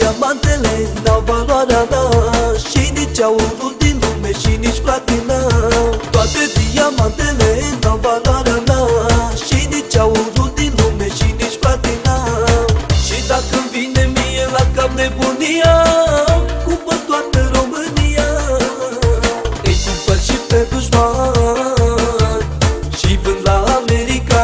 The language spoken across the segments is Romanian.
Toate diamantele n-au valoarea mea. Și nici aurul din lume și nici platina Toate diamantele n-au valoarea mea. Și nici aurul din lume și nici platina Și dacă îmi vine mie la cap nebunia Cumpăr toată România? Îi cumpăr și pe dușman Și vând la America.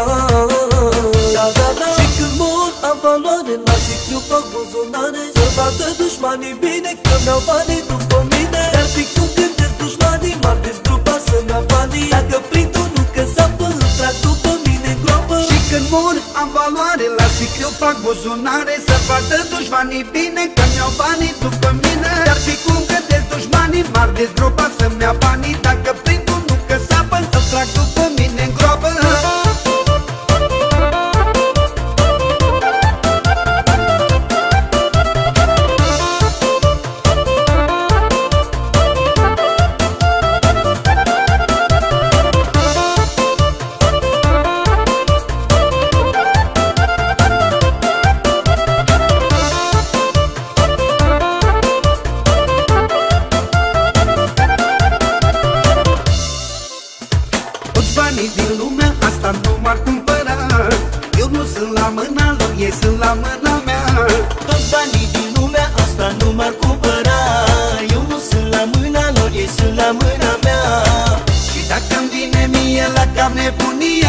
Da, da, da. Și când mor am valoare La siclu fac buzunare Să vadă dușmanii bine Că mi-au banii după mine. Dar fi cum gândesc dușmanii M-ar dezgrupa să-mi ia banii. Dacă prind unul că sapă Îl trag după mine în groapă. Și când mor am valoare La sicriu fac buzunare. Să vadă dușmanii bine Că mi-au banii după mine. Dar fi cum gândesc dușmanii M-ar dezgropa banii din lumea asta nu m-ar cumpăra. Eu nu sunt la mâna lor, ei sunt la mâna mea. Toți banii din lumea asta nu m-ar cumpăra. Eu nu sunt la mâna lor, ei sunt la mâna mea. Și dacă îmi vine mie la cap nebunia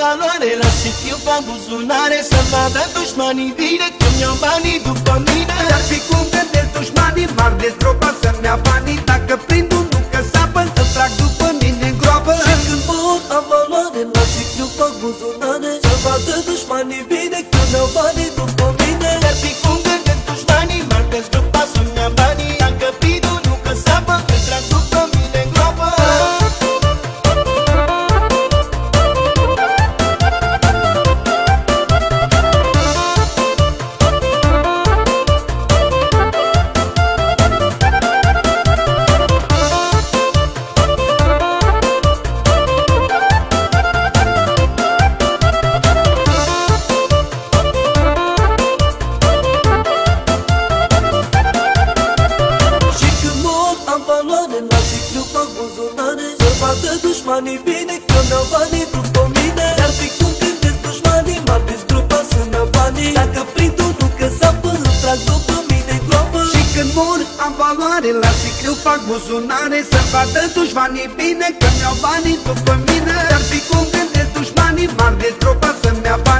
valoare La sitiu fac buzunare Să vadă dușmanii bine Că mi-au banii după mine. Dar fi cum gândesc dușmanii M-ar dezgropa să-mi ia banii Dacă prind unul că sapă Să trag după mine în groapă. Și când mor am valoare La sitiu fac buzunare Să vadă dușmanii fac buzunare Să vadă dușmanii bine Că mi-au banii după mine. Dar fi cum gândesc dușmanii M-ar dezgrupa să-mi iau banii. Dacă prind unul că sapă Îl trag după mine în groapă. Și când mor am valoare La sicriu fac buzunare Să vadă dușmanii bine Că mi-au banii după mine. Dar fi cum gândesc dușmanii M-ar dezgropa să-mi ia banii. Dacă